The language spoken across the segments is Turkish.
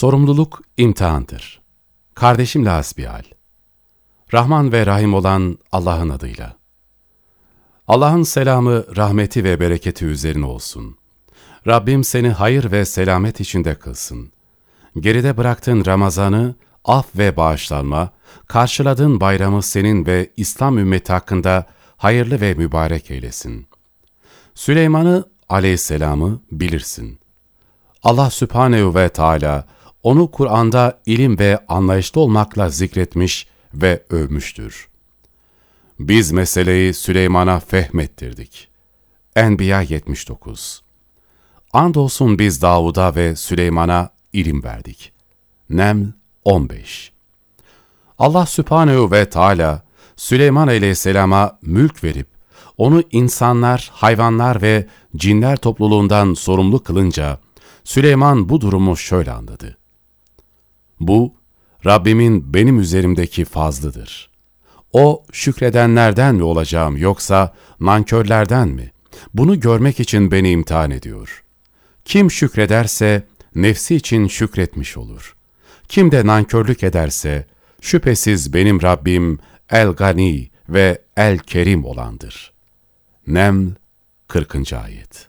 Sorumluluk imtihandır. Kardeşimle hasbihal. Rahman ve Rahim olan Allah'ın adıyla. Allah'ın selamı, rahmeti ve bereketi üzerine olsun. Rabbim seni hayır ve selamet içinde kılsın. Geride bıraktığın Ramazan'ı af ve bağışlanma, karşıladığın bayramı senin ve İslam ümmeti hakkında hayırlı ve mübarek eylesin. Süleyman'ı aleyhisselamı bilirsin. Allah Sübhanehu ve Teala onu Kur'an'da ilim ve anlayışlı olmakla zikretmiş ve övmüştür. Biz meseleyi Süleyman'a fehmettirdik. Enbiya 79 Andolsun biz Davud'a ve Süleyman'a ilim verdik. Neml 15 Allah Sübhanehu ve Teala Süleyman aleyhisselama mülk verip, onu insanlar, hayvanlar ve cinler topluluğundan sorumlu kılınca, Süleyman bu durumu şöyle anladı. Bu, Rabbimin benim üzerimdeki fazlıdır. O, şükredenlerden mi olacağım yoksa nankörlerden mi? Bunu görmek için beni imtihan ediyor. Kim şükrederse, nefsi için şükretmiş olur. Kim de nankörlük ederse, şüphesiz benim Rabbim El-Gani ve El-Kerim olandır. Neml 40. Ayet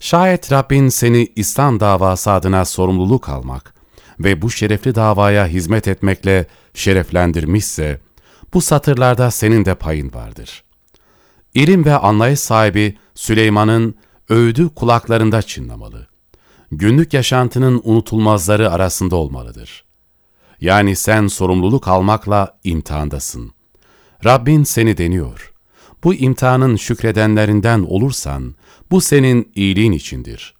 Şayet Rabbin seni İslam davası adına sorumluluk almak ve bu şerefli davaya hizmet etmekle şereflendirmişse, bu satırlarda senin de payın vardır. İlim ve anlayış sahibi Süleyman'ın öğüdü kulaklarında çınlamalı. Günlük yaşantının unutulmazları arasında olmalıdır. Yani sen sorumluluk almakla imtihandasın. Rabbin seni deniyor. Bu imtihanın şükredenlerinden olursan, bu senin iyiliğin içindir.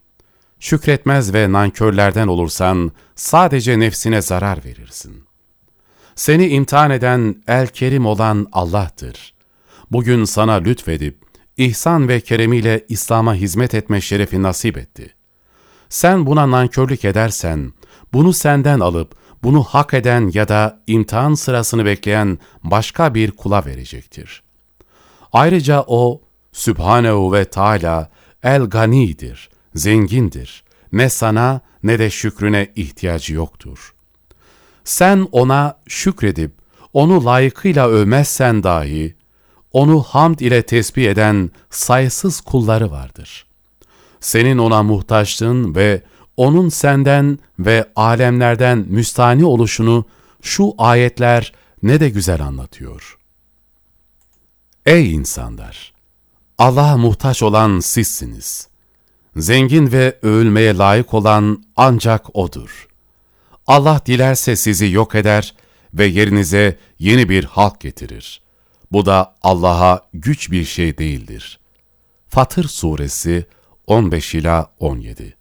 Şükretmez ve nankörlerden olursan, sadece nefsine zarar verirsin. Seni imtihan eden el-kerim olan Allah'tır. Bugün sana lütfedip, ihsan ve keremiyle İslam'a hizmet etme şerefi nasip etti. Sen buna nankörlük edersen, bunu senden alıp, bunu hak eden ya da imtihan sırasını bekleyen başka bir kula verecektir. Ayrıca o, Sübhanehu ve Teala el-ganidir, zengindir. Ne sana ne de şükrüne ihtiyacı yoktur. Sen ona şükredip, onu layıkıyla övmezsen dahi, onu hamd ile tesbih eden sayısız kulları vardır. Senin ona muhtaçlığın ve onun senden ve alemlerden müstani oluşunu şu ayetler ne de güzel anlatıyor. Ey insanlar! Allah'a muhtaç olan sizsiniz. Zengin ve övülmeye layık olan ancak O'dur. Allah dilerse sizi yok eder ve yerinize yeni bir halk getirir. Bu da Allah'a güç bir şey değildir. Fatır Suresi 15 ila 17.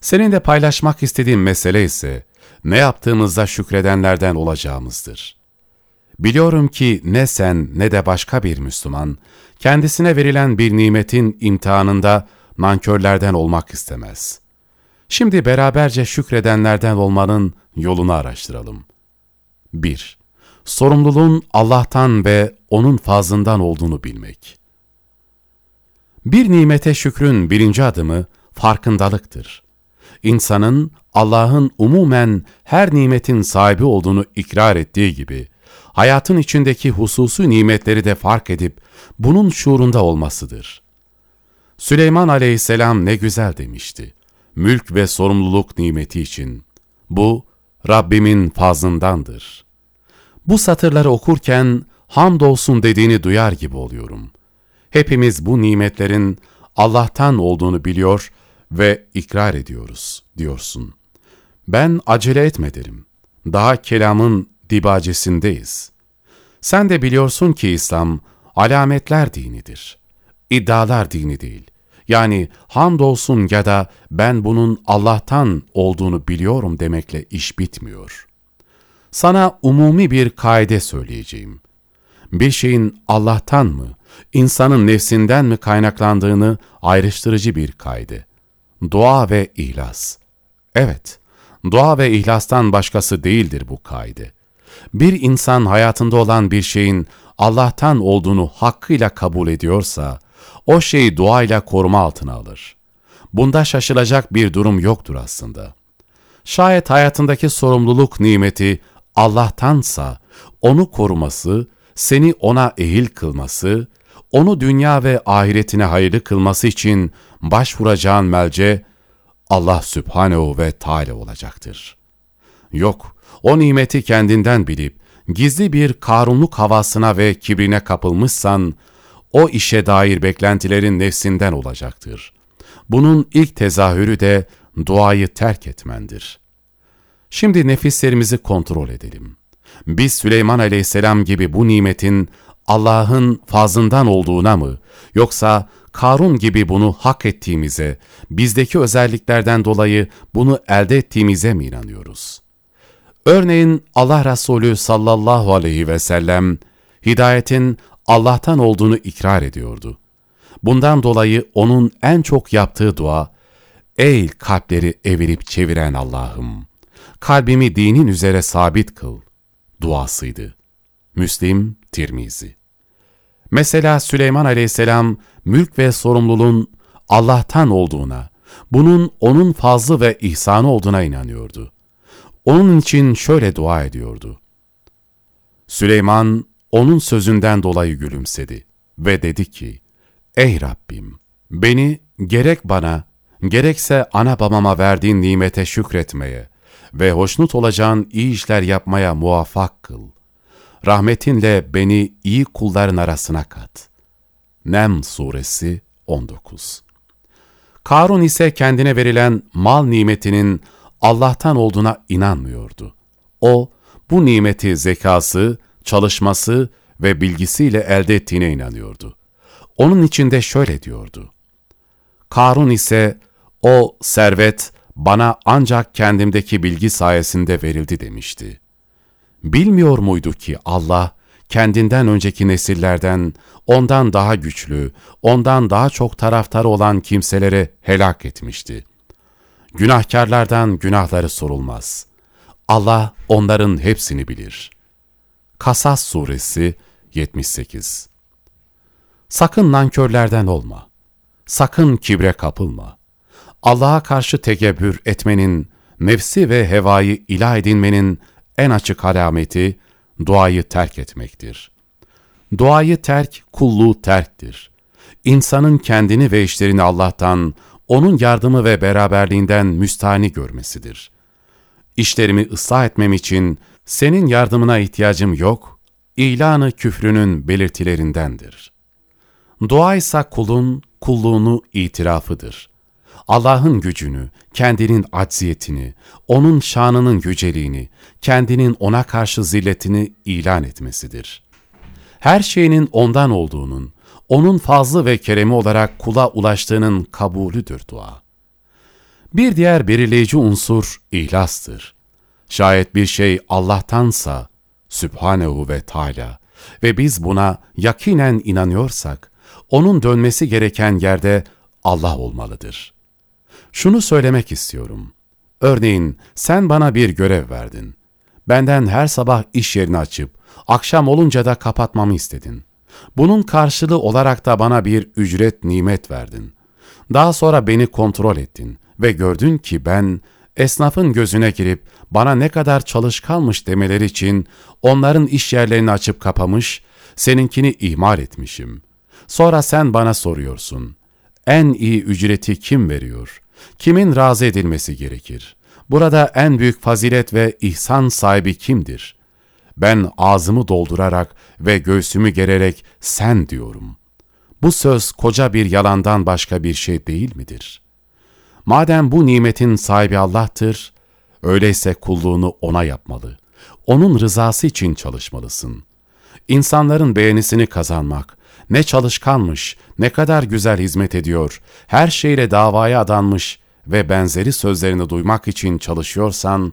Seninle paylaşmak istediğim mesele ise ne yaptığımızda şükredenlerden olacağımızdır. Biliyorum ki ne sen ne de başka bir Müslüman kendisine verilen bir nimetin imtihanında nankörlerden olmak istemez. Şimdi beraberce şükredenlerden olmanın yolunu araştıralım. 1. Sorumluluğun Allah'tan ve O'nun fazlından olduğunu bilmek. Bir nimete şükrün birinci adımı farkındalıktır. İnsanın Allah'ın umumen her nimetin sahibi olduğunu ikrar ettiği gibi, hayatın içindeki hususu nimetleri de fark edip bunun şuurunda olmasıdır. Süleyman aleyhisselam ne güzel demişti. Mülk ve sorumluluk nimeti için. Bu, Rabbimin fazlındandır. Bu satırları okurken hamdolsun dediğini duyar gibi oluyorum. Hepimiz bu nimetlerin Allah'tan olduğunu biliyor ve ikrar ediyoruz, diyorsun. Ben acele etme derim. Daha kelamın dibacesindeyiz. Sen de biliyorsun ki İslam, alametler dinidir. İddialar dini değil. Yani hamdolsun ya da ben bunun Allah'tan olduğunu biliyorum demekle iş bitmiyor. Sana umumi bir kaide söyleyeceğim. Bir şeyin Allah'tan mı, insanın nefsinden mi kaynaklandığını ayrıştırıcı bir kaide. Dua ve ihlas. Evet, dua ve ihlastan başkası değildir bu kaide. Bir insan hayatında olan bir şeyin Allah'tan olduğunu hakkıyla kabul ediyorsa, o şeyi duayla koruma altına alır. Bunda şaşılacak bir durum yoktur aslında. Şayet hayatındaki sorumluluk nimeti Allah'tansa, onu koruması, seni ona ehil kılması, onu dünya ve ahiretine hayırlı kılması için başvuracağın melce, Allah Sübhanehu ve Teala olacaktır. Yok, o nimeti kendinden bilip, gizli bir karunluk havasına ve kibrine kapılmışsan, o işe dair beklentilerin nefsinden olacaktır. Bunun ilk tezahürü de duayı terk etmendir. Şimdi nefislerimizi kontrol edelim. Biz Süleyman aleyhisselam gibi bu nimetin Allah'ın fazından olduğuna mı, yoksa Karun gibi bunu hak ettiğimize, bizdeki özelliklerden dolayı bunu elde ettiğimize mi inanıyoruz? Örneğin Allah Resulü sallallahu aleyhi ve sellem, hidayetin Allah'tan olduğunu ikrar ediyordu. Bundan dolayı onun en çok yaptığı dua, Ey kalpleri evirip çeviren Allah'ım! Kalbimi dinin üzere sabit kıl duasıydı. Müslim, Tirmizi. Mesela Süleyman aleyhisselam mülk ve sorumluluğun Allah'tan olduğuna, bunun onun fazlı ve ihsanı olduğuna inanıyordu. Onun için şöyle dua ediyordu. Süleyman onun sözünden dolayı gülümsedi ve dedi ki, Ey Rabbim! Beni gerek bana, gerekse ana babama verdiğin nimete şükretmeye ve hoşnut olacağın iyi işler yapmaya muvaffak kıl. Rahmetinle beni iyi kulların arasına kat. Nem Suresi 19 Karun ise kendine verilen mal nimetinin Allah'tan olduğuna inanmıyordu. O, bu nimeti zekası, çalışması ve bilgisiyle elde ettiğine inanıyordu. Onun içinde şöyle diyordu. Karun ise o servet bana ancak kendimdeki bilgi sayesinde verildi demişti. Bilmiyor muydu ki Allah kendinden önceki nesillerden ondan daha güçlü, ondan daha çok taraftar olan kimseleri helak etmişti. Günahkarlardan günahları sorulmaz. Allah onların hepsini bilir. Kasas Suresi 78 Sakın nankörlerden olma. Sakın kibre kapılma. Allah'a karşı tekebbür etmenin, nefsi ve hevayı ilah edinmenin en açık alameti duayı terk etmektir. Duayı terk, kulluğu terktir. İnsanın kendini ve işlerini Allah'tan, O'nun yardımı ve beraberliğinden müstahni görmesidir. İşlerimi ıslah etmem için senin yardımına ihtiyacım yok, ilanı küfrünün belirtilerindendir. Dua ise kulun kulluğunu itirafıdır. Allah'ın gücünü, kendinin acziyetini, O'nun şanının yüceliğini, kendinin O'na karşı zilletini ilan etmesidir. Her şeyinin O'ndan olduğunun, O'nun fazlı ve keremi olarak kula ulaştığının kabulüdür dua. Bir diğer belirleyici unsur ihlastır. Şayet bir şey Allah'tansa, Sübhanehu ve Teala ve biz buna yakinen inanıyorsak, onun dönmesi gereken yerde Allah olmalıdır. Şunu söylemek istiyorum. Örneğin sen bana bir görev verdin. Benden her sabah iş yerini açıp, akşam olunca da kapatmamı istedin. Bunun karşılığı olarak da bana bir ücret nimet verdin. Daha sonra beni kontrol ettin ve gördün ki ben esnafın gözüne girip bana ne kadar çalışkanmış demeleri için onların iş yerlerini açıp kapamış, seninkini ihmal etmişim. Sonra sen bana soruyorsun, en iyi ücreti kim veriyor? Kimin razı edilmesi gerekir? Burada en büyük fazilet ve ihsan sahibi kimdir? Ben ağzımı doldurarak ve göğsümü gererek sen diyorum. Bu söz koca bir yalandan başka bir şey değil midir? Madem bu nimetin sahibi Allah'tır, öyleyse kulluğunu O'na yapmalı. O'nun rızası için çalışmalısın. İnsanların beğenisini kazanmak, ne çalışkanmış, ne kadar güzel hizmet ediyor, her şeyle davaya adanmış ve benzeri sözlerini duymak için çalışıyorsan,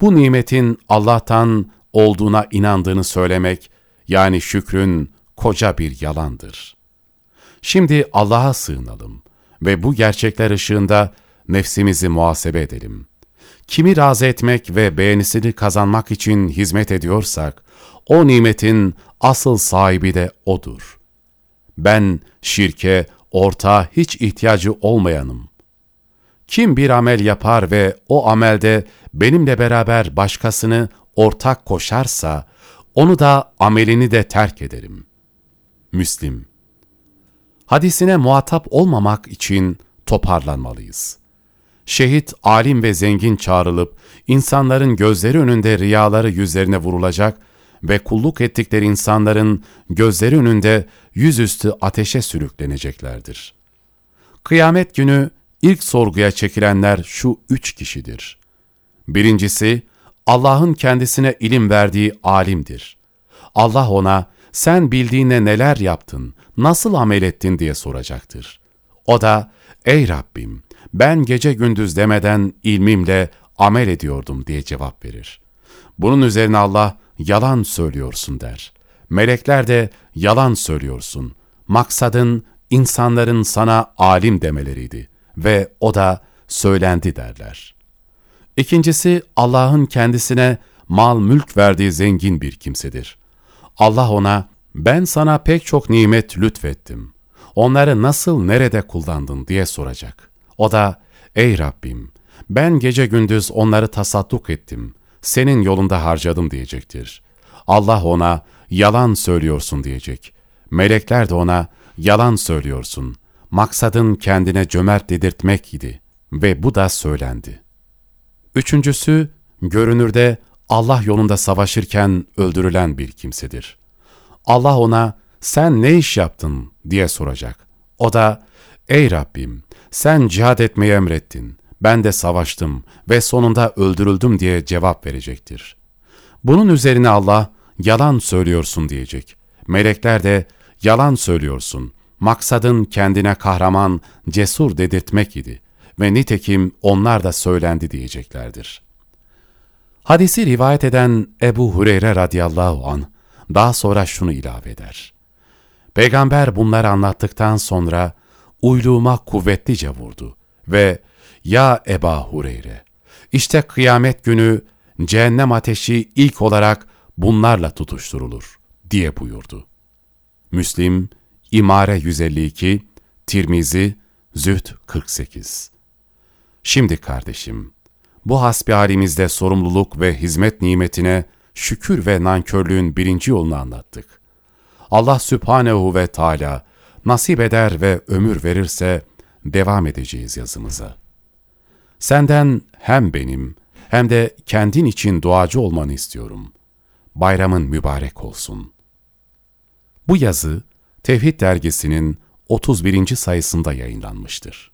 bu nimetin Allah'tan olduğuna inandığını söylemek, yani şükrün koca bir yalandır. Şimdi Allah'a sığınalım ve bu gerçekler ışığında nefsimizi muhasebe edelim. Kimi razı etmek ve beğenisini kazanmak için hizmet ediyorsak, o nimetin asıl sahibi de O'dur. Ben şirke, ortağa hiç ihtiyacı olmayanım. Kim bir amel yapar ve o amelde benimle beraber başkasını ortak koşarsa, onu da amelini de terk ederim. Müslim Hadisine muhatap olmamak için toparlanmalıyız. Şehit, alim ve zengin çağrılıp, insanların gözleri önünde riyaları yüzlerine vurulacak ve kulluk ettikleri insanların gözleri önünde yüzüstü ateşe sürükleneceklerdir. Kıyamet günü ilk sorguya çekilenler şu üç kişidir. Birincisi, Allah'ın kendisine ilim verdiği alimdir. Allah ona, sen bildiğine neler yaptın, nasıl amel ettin diye soracaktır. O da, ey Rabbim, ben gece gündüz demeden ilmimle amel ediyordum diye cevap verir. Bunun üzerine Allah, yalan söylüyorsun der. Melekler de yalan söylüyorsun. Maksadın insanların sana alim demeleriydi ve o da söylendi derler. İkincisi Allah'ın kendisine mal mülk verdiği zengin bir kimsedir. Allah ona ben sana pek çok nimet lütfettim. Onları nasıl nerede kullandın diye soracak. O da ey Rabbim ben gece gündüz onları tasadduk ettim. Senin yolunda harcadım diyecektir. Allah ona yalan söylüyorsun diyecek. Melekler de ona yalan söylüyorsun. Maksadın kendine cömert dedirtmek idi ve bu da söylendi. Üçüncüsü, görünürde Allah yolunda savaşırken öldürülen bir kimsedir. Allah ona, sen ne iş yaptın diye soracak. O da, ey Rabbim, sen cihad etmeyi emrettin, ben de savaştım ve sonunda öldürüldüm diye cevap verecektir. Bunun üzerine Allah, yalan söylüyorsun diyecek. Melekler de, yalan söylüyorsun, maksadın kendine kahraman, cesur dedirtmek idi ve nitekim onlar da söylendi diyeceklerdir. Hadisi rivayet eden Ebu Hureyre radıyallahu an daha sonra şunu ilave eder. Peygamber bunları anlattıktan sonra uyluğuma kuvvetlice vurdu ve ''Ya Eba Hureyre, işte kıyamet günü cehennem ateşi ilk olarak bunlarla tutuşturulur.'' diye buyurdu. Müslim, İmare 152, Tirmizi, Zühd 48 Şimdi kardeşim, bu hasbihalimizde sorumluluk ve hizmet nimetine şükür ve nankörlüğün birinci yolunu anlattık. Allah Sübhanehu ve Teala nasip eder ve ömür verirse devam edeceğiz yazımıza. Senden hem benim hem de kendin için duacı olmanı istiyorum. Bayramın mübarek olsun. Bu yazı Tevhid dergisinin 31. sayısında yayınlanmıştır.